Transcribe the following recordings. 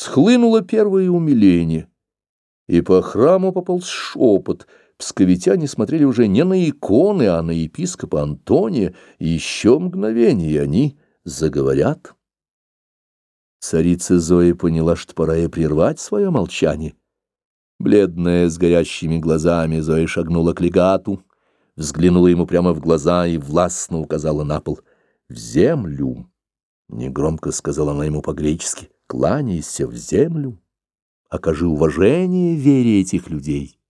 Схлынуло первое умиление, и по храму пополз шепот. Псковитяне смотрели уже не на иконы, а на епископа Антония, еще мгновение, они заговорят. Царица Зоя поняла, что пора ей прервать свое молчание. Бледная, с горящими глазами, Зоя шагнула к легату, взглянула ему прямо в глаза и властно указала на пол. «В землю!» — негромко сказала она ему по-гречески. «Кланяйся в землю, окажи уважение вере этих людей».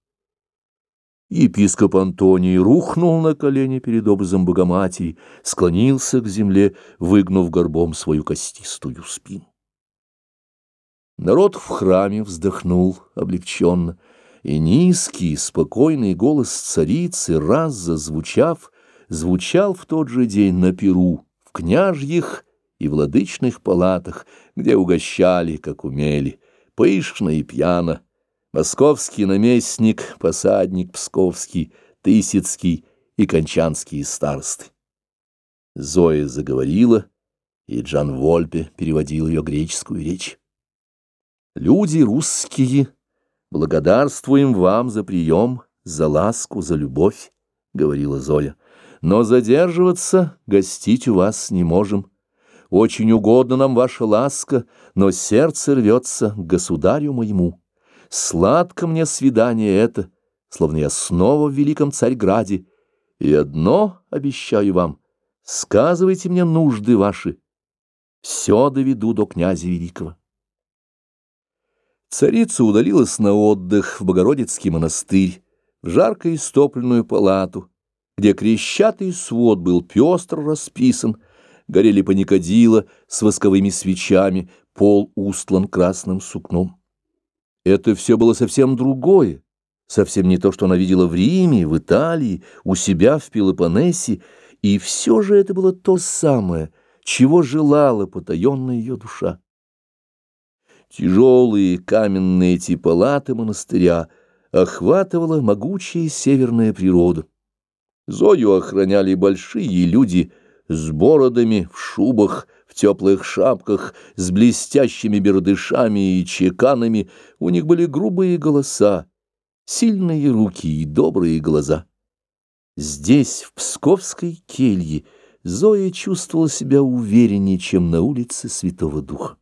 Епископ Антоний рухнул на колени перед образом Богоматери, склонился к земле, выгнув горбом свою костистую спину. Народ в храме вздохнул облегченно, и низкий, спокойный голос царицы, раз зазвучав, звучал в тот же день на Перу, в княжьих и владычных палатах, где угощали, как умели, пышно и пьяно, московский наместник, посадник псковский, тысяцкий и кончанские старосты. Зоя заговорила, и Джан Вольпе переводил ее греческую речь. Люди русские, благодарствуем вам за прием, за ласку, за любовь, — говорила Зоя. Но задерживаться, гостить у вас не можем. Очень угодно нам ваша ласка, но сердце рвется к государю моему. Сладко мне свидание это, словно я снова в великом Царьграде. И одно обещаю вам, сказывайте мне нужды ваши. Все доведу до князя великого. Царица удалилась на отдых в Богородицкий монастырь, в жарко истопленную палату, где крещатый свод был пестро расписан, горели паникадила с восковыми свечами, пол устлан красным сукном. Это все было совсем другое, совсем не то, что она видела в Риме, в Италии, у себя в Пелопоннесе, и все же это было то самое, чего желала потаенная ее душа. Тяжелые каменные эти палаты монастыря охватывала могучая северная природа. Зою охраняли большие люди с бородами, в шубах, в теплых шапках, с блестящими бердышами и чеканами. У них были грубые голоса, сильные руки и добрые глаза. Здесь, в Псковской келье, Зоя чувствовала себя увереннее, чем на улице Святого Духа.